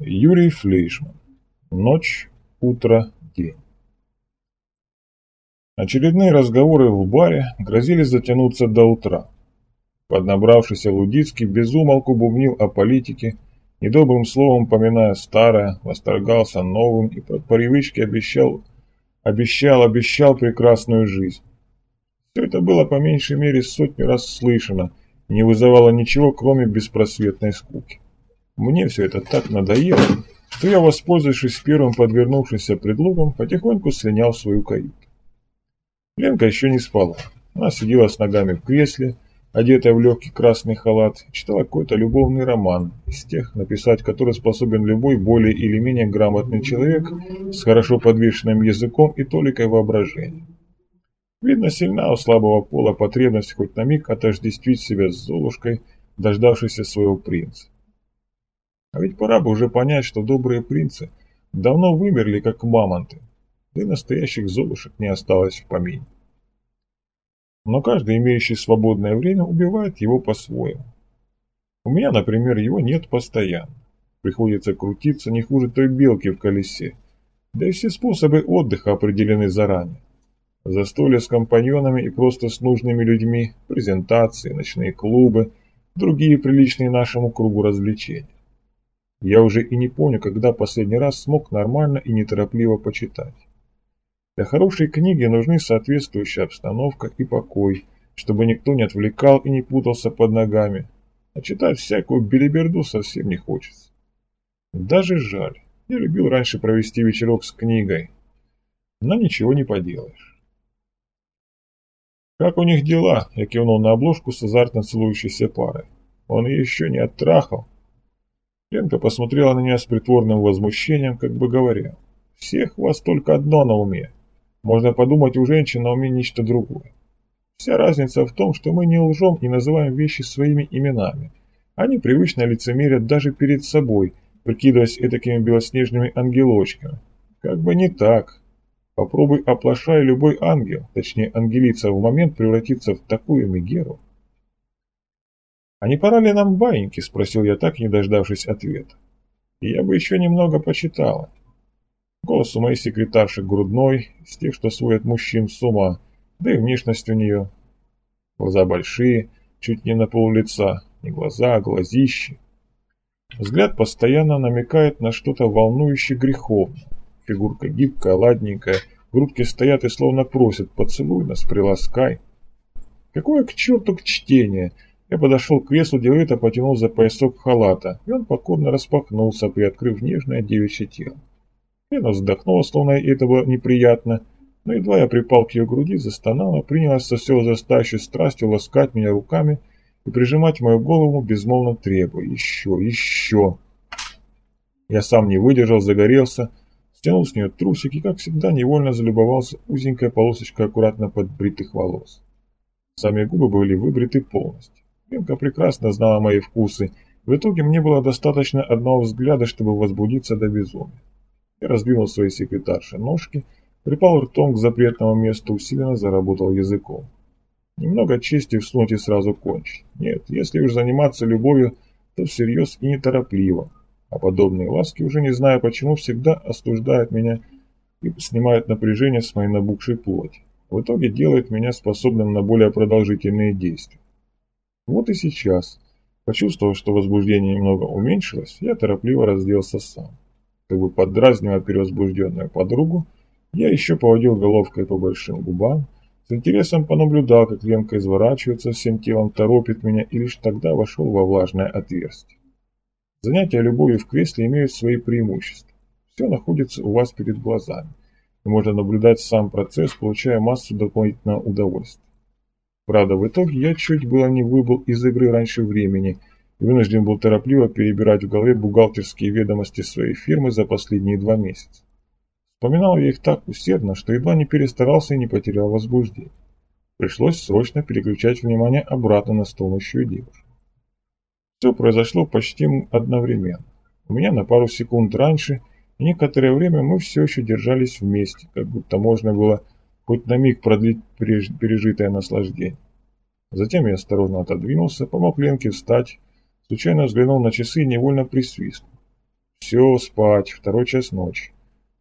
Юрий Флейшман. Ночь, утро, день. Очередные разговоры в баре грозили затянуться до утра. Поднабравшийся Лудицкий безумолку бубнил о политике, недобрым словом поминая старое, восторгался новым и по привычке обещал, обещал, обещал прекрасную жизнь. Все это было по меньшей мере сотни раз слышано, не вызывало ничего, кроме беспросветной скуки. Мне все это так надоело, что я, воспользовавшись первым подвернувшимся предлогом, потихоньку слинял свою каюту. Ленка еще не спала. Она сидела с ногами в кресле, одетая в легкий красный халат, читала какой-то любовный роман, из тех, написать который способен любой более или менее грамотный человек с хорошо подвешенным языком и толикой воображения. Видно, сильна у слабого пола потребность хоть на миг отождествить себя с Золушкой, дождавшейся своего принца. А ведь пора бы уже понять, что добрые принцы давно вымерли, как мамонты, да и настоящих золушек не осталось в помине. Но каждый, имеющий свободное время, убивает его по-своему. У меня, например, его нет постоянно. Приходится крутиться не хуже той белки в колесе. Да и все способы отдыха определены заранее. Застолья с компаньонами и просто с нужными людьми, презентации, ночные клубы, другие приличные нашему кругу развлечения. Я уже и не помню, когда последний раз смог нормально и неторопливо почитать. Для хорошей книги нужны соответствующая обстановка и покой, чтобы никто не отвлекал и не путался под ногами. А читать всякую белиберду совсем не хочется. Даже жаль. Я любил раньше провести вечерок с книгой. Но ничего не поделаешь. «Как у них дела?» Я кивнул на обложку с азартно целующейся парой. «Он еще не оттрахал». Ленка посмотрела на меня с притворным возмущением, как бы говоря, «Всех вас только одно на уме. Можно подумать, у женщин на уме нечто другое. Вся разница в том, что мы не лжем и называем вещи своими именами. Они привычно лицемерят даже перед собой, прикидываясь этакими белоснежными ангелочками. Как бы не так. Попробуй оплошай любой ангел, точнее ангелица в момент превратиться в такую мегеру. «А не пора ли нам баиньки?» – спросил я так, не дождавшись ответа. Я бы еще немного почитала. Голос у моей секретарши грудной, из тех, что сводят мужчин с ума, да и внешность у нее. Глаза большие, чуть не на пол лица, не глаза, а глазищи. Взгляд постоянно намекает на что-то волнующее греховное. Фигурка гибкая, ладненькая, грудки стоят и словно просят «поцелуй нас, приласкай». Какое к черту к чтение – я подошел к креслу, деловито потянул за поясок халата, и он покорно распахнулся, приоткрыв нежное девичье тело. Лена вздохнула, словно ей это неприятно, но едва я припал к ее груди, застонала, принялась со все возрастающей страстью ласкать меня руками и прижимать мою голову, безмолвно требуя «Еще, еще!». Я сам не выдержал, загорелся, стянул с нее трусик и, как всегда, невольно залюбовался узенькой полосочкой аккуратно подбритых волос. Сами губы были выбриты полностью. Ленка прекрасно знала мои вкусы. В итоге мне было достаточно одного взгляда, чтобы возбудиться до безумия. Я раздвинул свои секретарши ножки, припал ртом к запретному месту, усиленно заработал языком. Немного чести всунуть и сразу кончить. Нет, если уж заниматься любовью, то всерьез и неторопливо. А подобные ласки, уже не знаю почему, всегда остуждают меня и снимают напряжение с моей набухшей плоти. В итоге делают меня способным на более продолжительные действия. Вот и сейчас, почувствовав, что возбуждение немного уменьшилось, я торопливо разделся сам. Как бы поддразнивая перевозбужденную подругу, я еще поводил головкой по большим губам, с интересом понаблюдал, как Ленка изворачивается всем телом, торопит меня и лишь тогда вошел во влажное отверстие. Занятия любовью в кресле имеют свои преимущества. Все находится у вас перед глазами, и можно наблюдать сам процесс, получая массу дополнительного удовольствия. Правда, в итоге я чуть было не выбыл из игры раньше времени и вынужден был торопливо перебирать в голове бухгалтерские ведомости своей фирмы за последние два месяца. Вспоминал я их так усердно, что едва не перестарался и не потерял возбуждение. Пришлось срочно переключать внимание обратно на стонущую девушку. Все произошло почти одновременно. У меня на пару секунд раньше, и некоторое время мы все еще держались вместе, как будто можно было хоть на миг продлить пережитое наслаждение. Затем я осторожно отодвинулся, помог Ленке встать, случайно взглянул на часы и невольно присвистнул. Все, спать, второй час ночи.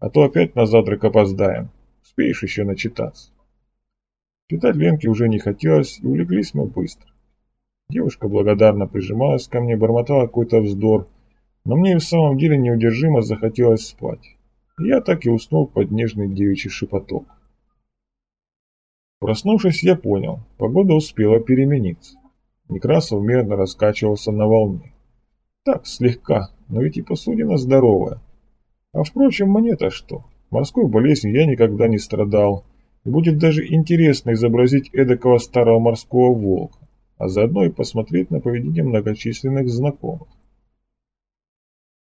А то опять на завтрак опоздаем. Успеешь еще начитаться. Читать Ленке уже не хотелось, и улеглись мы быстро. Девушка благодарно прижималась ко мне, бормотала какой-то вздор, но мне в самом деле неудержимо захотелось спать. И я так и уснул под нежный девичий шепоток. Проснувшись, я понял, погода успела перемениться. Некрасов мерно раскачивался на волне. Так, слегка, но ведь и посудина здоровая. А впрочем, мне-то что? Морской болезнью я никогда не страдал, и будет даже интересно изобразить эдакого старого морского волка, а заодно и посмотреть на поведение многочисленных знакомых.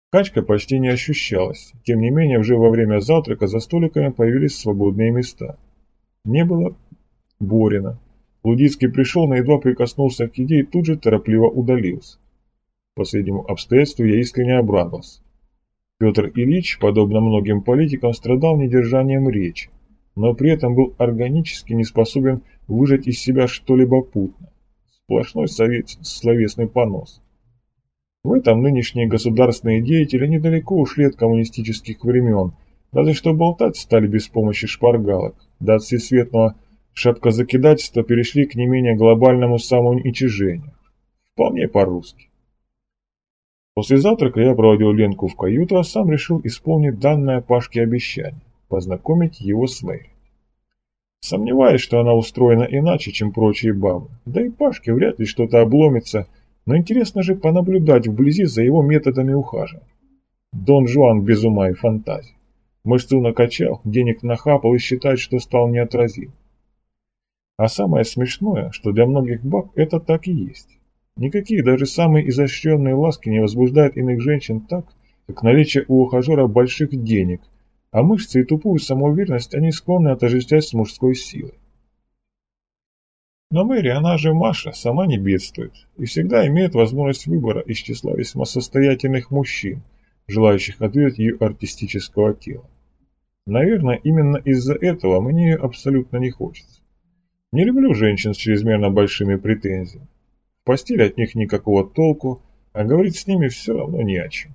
Качка почти не ощущалась, тем не менее уже во время завтрака за столиками появились свободные места. Не было Борина. Лудицкий пришел, но едва прикоснулся к еде и тут же торопливо удалился. Последнему обстоятельству я искренне обрадовался. Петр Ильич, подобно многим политикам, страдал недержанием речи, но при этом был органически не способен выжать из себя что-либо путно. Сплошной совет, словесный понос. В этом нынешние государственные деятели недалеко ушли от коммунистических времен, разве что болтать стали без помощи шпаргалок, да от всесветного шапкозакидательства перешли к не менее глобальному самоуничижению. Вполне по-русски. После завтрака я проводил Ленку в каюту, а сам решил исполнить данное Пашке обещание – познакомить его с Мэри. Сомневаюсь, что она устроена иначе, чем прочие бабы. Да и Пашке вряд ли что-то обломится – но интересно же понаблюдать вблизи за его методами ухаживания. Дон Жуан без ума и фантазии. Мышцу накачал, денег нахапал и считает, что стал неотразим. А самое смешное, что для многих баб это так и есть. Никакие даже самые изощренные ласки не возбуждают иных женщин так, как наличие у ухажера больших денег, а мышцы и тупую самоуверенность они склонны отождествлять с мужской силой. Но Мэри, она же Маша, сама не бедствует и всегда имеет возможность выбора из числа весьма состоятельных мужчин, желающих ответить ее артистического тела. Наверное, именно из-за этого мне ее абсолютно не хочется. Не люблю женщин с чрезмерно большими претензиями. В постели от них никакого толку, а говорить с ними все равно не о чем.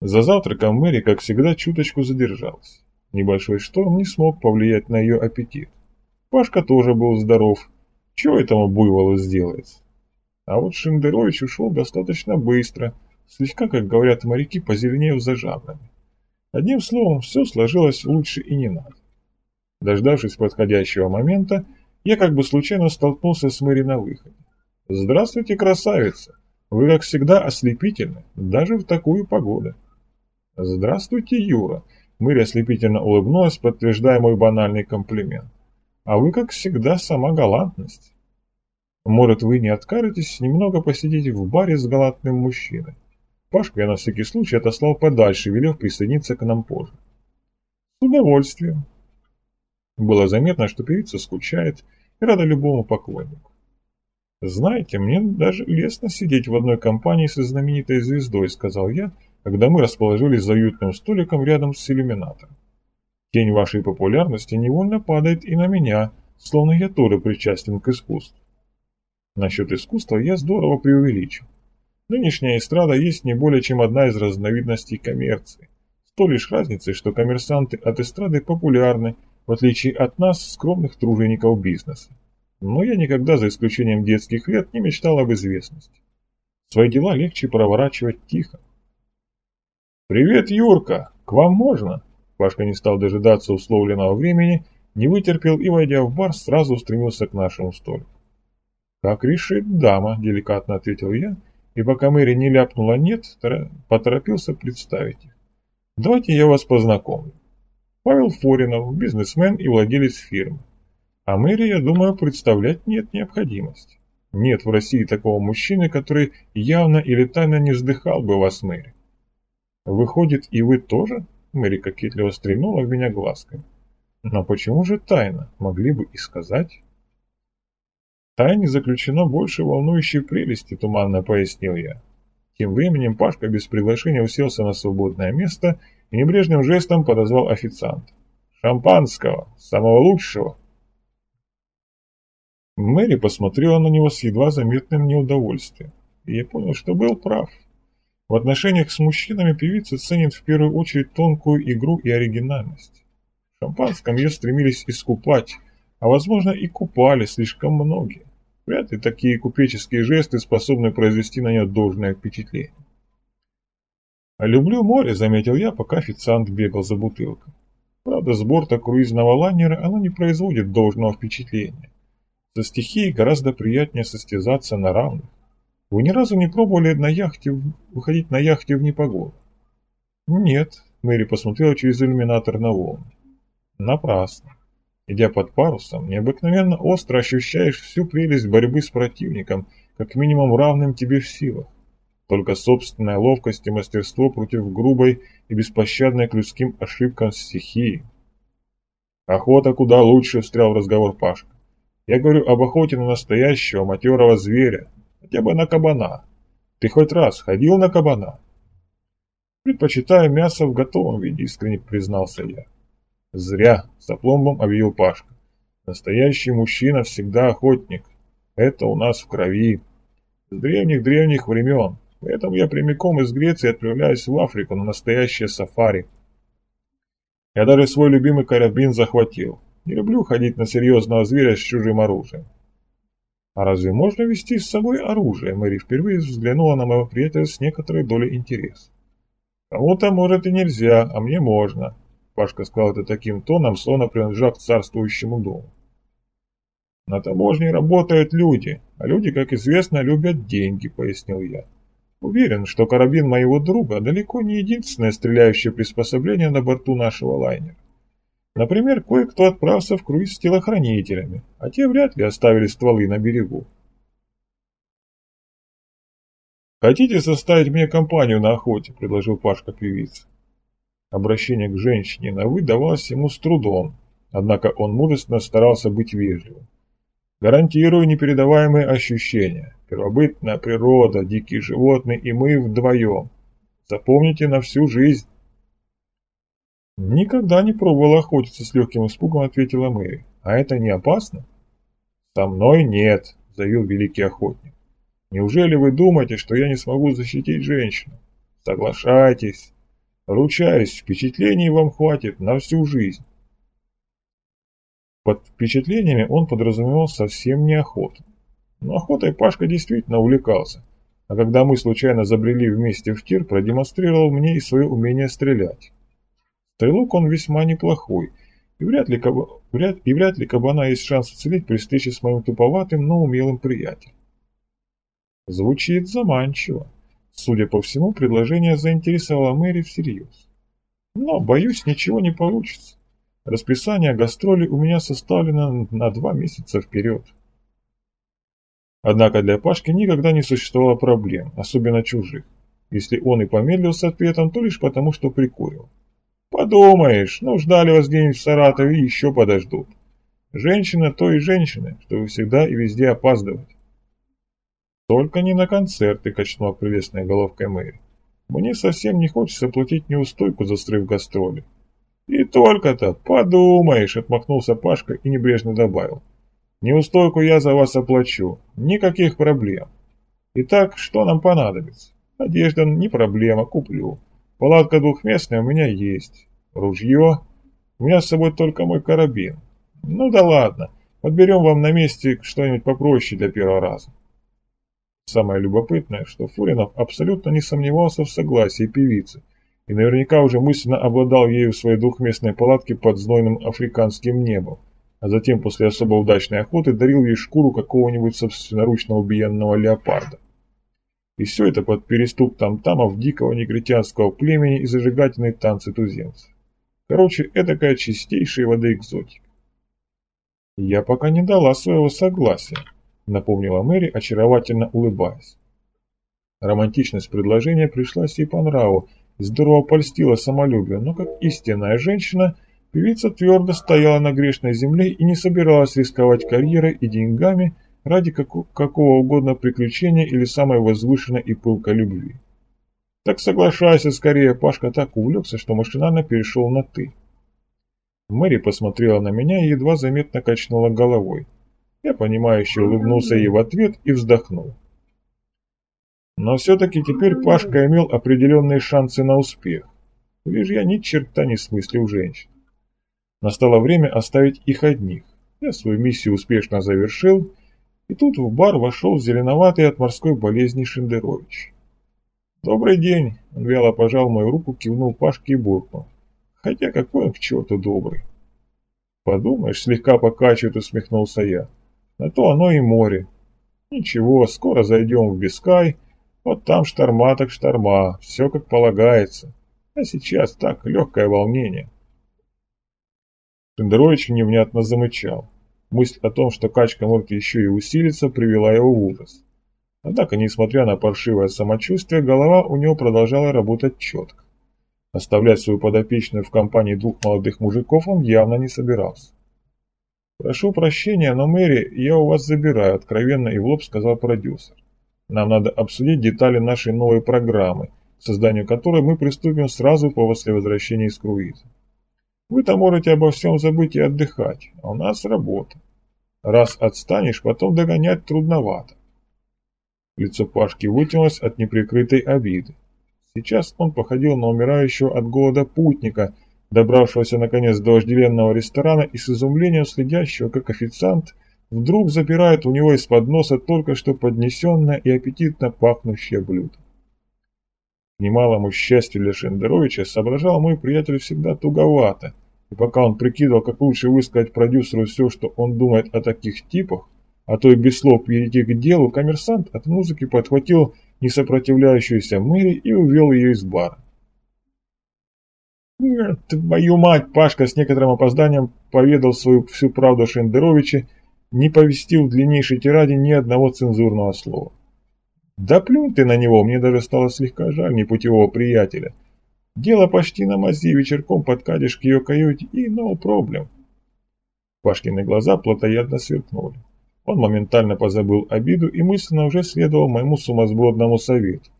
За завтраком Мэри, как всегда, чуточку задержалась. Небольшой шторм не смог повлиять на ее аппетит. Пашка тоже был здоров. Чего этому буйволу сделается? А вот Шендерович ушел достаточно быстро, слегка, как говорят моряки, позеленев за жабрами. Одним словом, все сложилось лучше и не надо. Дождавшись подходящего момента, я как бы случайно столкнулся с Мэри на выходе. «Здравствуйте, красавица! Вы, как всегда, ослепительны, даже в такую погоду». «Здравствуйте, Юра!» Мэри ослепительно улыбнулась, подтверждая мой банальный комплимент. А вы, как всегда, сама галантность. Может, вы не откажетесь немного посидеть в баре с галантным мужчиной? Пашку я на всякий случай отослал подальше, велев присоединиться к нам позже. С удовольствием. Было заметно, что певица скучает и рада любому поклоннику. «Знаете, мне даже лестно сидеть в одной компании со знаменитой звездой», — сказал я, когда мы расположились за уютным столиком рядом с иллюминатором. Тень вашей популярности невольно падает и на меня, словно я тоже причастен к искусству. Насчет искусства я здорово преувеличил. Нынешняя эстрада есть не более чем одна из разновидностей коммерции. С той лишь разницей, что коммерсанты от эстрады популярны, в отличие от нас, скромных тружеников бизнеса. Но я никогда, за исключением детских лет, не мечтал об известности. Свои дела легче проворачивать тихо. «Привет, Юрка! К вам можно?» Пашка не стал дожидаться условленного времени, не вытерпел и, войдя в бар, сразу устремился к нашему столику. «Как решит дама», — деликатно ответил я, и пока Мэри не ляпнула «нет», поторопился представить их. «Давайте я вас познакомлю. Павел Форинов, бизнесмен и владелец фирмы. А Мэри, я думаю, представлять нет необходимости. Нет в России такого мужчины, который явно или тайно не вздыхал бы вас, Мэри. Выходит, и вы тоже?» Мэри кокетливо стрельнула в меня глазками. Но почему же тайна? Могли бы и сказать. Тайне заключено больше волнующей прелести, туманно пояснил я. Тем временем Пашка без приглашения уселся на свободное место и небрежным жестом подозвал официанта. «Шампанского! Самого лучшего!» Мэри посмотрела на него с едва заметным неудовольствием, и я понял, что был прав. В отношениях с мужчинами певица ценит в первую очередь тонкую игру и оригинальность. В шампанском ее стремились искупать, а возможно и купали слишком многие. Вряд ли такие купеческие жесты способны произвести на нее должное впечатление. «А люблю море», — заметил я, пока официант бегал за бутылкой. Правда, с борта круизного лайнера оно не производит должного впечатления. Со стихией гораздо приятнее состязаться на равных. Вы ни разу не пробовали на яхте выходить на яхте в непогоду? Нет, Мэри посмотрела через иллюминатор на волны. Напрасно. Идя под парусом, необыкновенно остро ощущаешь всю прелесть борьбы с противником, как минимум равным тебе в силах. Только собственная ловкость и мастерство против грубой и беспощадной к людским ошибкам стихии. Охота куда лучше, встрял в разговор Пашка. Я говорю об охоте на настоящего матерого зверя, хотя бы на кабана. Ты хоть раз ходил на кабана? Предпочитаю мясо в готовом виде, искренне признался я. Зря, с опломбом объявил Пашка. Настоящий мужчина всегда охотник. Это у нас в крови. С древних-древних времен. Поэтому я прямиком из Греции отправляюсь в Африку на настоящее сафари. Я даже свой любимый карабин захватил. Не люблю ходить на серьезного зверя с чужим оружием. А разве можно вести с собой оружие? Мэри впервые взглянула на моего приятеля с некоторой долей интереса. Кому-то, может, и нельзя, а мне можно. Пашка сказал это таким тоном, словно принадлежал к царствующему дому. На таможне работают люди, а люди, как известно, любят деньги, пояснил я. Уверен, что карабин моего друга далеко не единственное стреляющее приспособление на борту нашего лайнера. Например, кое-кто отправился в круиз с телохранителями, а те вряд ли оставили стволы на берегу. «Хотите составить мне компанию на охоте?» – предложил Пашка певица. Обращение к женщине на «вы» давалось ему с трудом, однако он мужественно старался быть вежливым. Гарантирую непередаваемые ощущения. Первобытная природа, дикие животные и мы вдвоем. Запомните на всю жизнь. Никогда не пробовала охотиться с легким испугом, ответила Мэри. А это не опасно? Со мной нет, заявил великий охотник. Неужели вы думаете, что я не смогу защитить женщину? Соглашайтесь. Ручаюсь, впечатлений вам хватит на всю жизнь. Под впечатлениями он подразумевал совсем не охоту. Но охотой Пашка действительно увлекался, а когда мы случайно забрели вместе в тир, продемонстрировал мне и свое умение стрелять. Стрелок он весьма неплохой, и вряд ли, каба... вряд... и вряд ли кабана есть шанс уцелеть при встрече с моим туповатым, но умелым приятелем. Звучит заманчиво. Судя по всему, предложение заинтересовало Мэри всерьез. Но, боюсь, ничего не получится. Расписание гастролей у меня составлено на два месяца вперед. Однако для Пашки никогда не существовало проблем, особенно чужих. Если он и помедлил с ответом, то лишь потому, что прикурил. Подумаешь, ну ждали вас где-нибудь в Саратове и еще подождут. Женщина то и женщина, что вы всегда и везде опаздывать. Только не на концерты, качнула прелестной головкой Мэри. Мне совсем не хочется платить неустойку за срыв гастроли. «И только-то, подумаешь!» — отмахнулся Пашка и небрежно добавил. «Неустойку я за вас оплачу. Никаких проблем. Итак, что нам понадобится? Одежда не проблема, куплю. Палатка двухместная у меня есть. Ружье? У меня с собой только мой карабин. Ну да ладно, подберем вам на месте что-нибудь попроще для первого раза». Самое любопытное, что Фуринов абсолютно не сомневался в согласии певицы – и наверняка уже мысленно обладал ею в своей двухместной палатке под знойным африканским небом, а затем после особо удачной охоты дарил ей шкуру какого-нибудь собственноручно убиенного леопарда. И все это под переступ там-тамов дикого негритянского племени и зажигательные танцы туземцев. Короче, эдакая чистейшая вода экзотика. «Я пока не дала своего согласия», — напомнила Мэри, очаровательно улыбаясь. Романтичность предложения пришлась ей по нраву, здорово польстила самолюбие, но как истинная женщина, певица твердо стояла на грешной земле и не собиралась рисковать карьерой и деньгами ради какого угодно приключения или самой возвышенной и пылкой любви. Так соглашайся скорее, Пашка так увлекся, что машинально перешел на «ты». Мэри посмотрела на меня и едва заметно качнула головой. Я понимающе улыбнулся ей в ответ и вздохнул. Но все-таки теперь Пашка имел определенные шансы на успех. Лишь я ни черта не смыслил женщин. Настало время оставить их одних. Я свою миссию успешно завершил, и тут в бар вошел зеленоватый от морской болезни Шендерович. «Добрый день!» – он вяло пожал мою руку, кивнул Пашке и буркнул. «Хотя какой он к черту добрый!» «Подумаешь, слегка покачивает», – усмехнулся я. «На то оно и море. Ничего, скоро зайдем в Бискай, вот там шторма так шторма, все как полагается. А сейчас так, легкое волнение». Шендерович невнятно замычал. Мысль о том, что качка может еще и усилиться, привела его в ужас. Однако, несмотря на паршивое самочувствие, голова у него продолжала работать четко. Оставлять свою подопечную в компании двух молодых мужиков он явно не собирался. «Прошу прощения, но Мэри, я у вас забираю», – откровенно и в лоб сказал продюсер. «Нам надо обсудить детали нашей новой программы, к созданию которой мы приступим сразу после возвращения из круиза. Вы-то можете обо всем забыть и отдыхать, а у нас работа. Раз отстанешь, потом догонять трудновато. Лицо Пашки вытянулось от неприкрытой обиды. Сейчас он походил на умирающего от голода путника, добравшегося наконец до вожделенного ресторана и с изумлением следящего, как официант вдруг запирает у него из-под носа только что поднесенное и аппетитно пахнущее блюдо. К немалому счастью для Шендеровича соображал мой приятель всегда туговато, и пока он прикидывал, как лучше высказать продюсеру все, что он думает о таких типах, а то и без слов перейти к делу, коммерсант от музыки подхватил несопротивляющуюся Мэри и увел ее из бара. «Твою мать!» Пашка с некоторым опозданием поведал свою всю правду Шендеровиче, не повестив в длиннейшей тираде ни одного цензурного слова. Да плюнь ты на него, мне даже стало слегка жаль непутевого приятеля. Дело почти на мази, вечерком подкатишь к ее каюте и no проблем. Пашкины глаза плотоядно сверкнули. Он моментально позабыл обиду и мысленно уже следовал моему сумасбродному совету.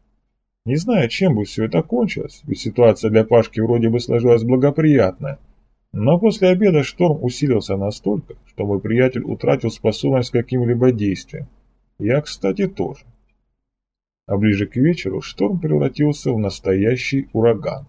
Не знаю, чем бы все это кончилось, ведь ситуация для Пашки вроде бы сложилась благоприятная. Но после обеда шторм усилился настолько, что мой приятель утратил способность к каким-либо действиям. Я, кстати, тоже а ближе к вечеру шторм превратился в настоящий ураган.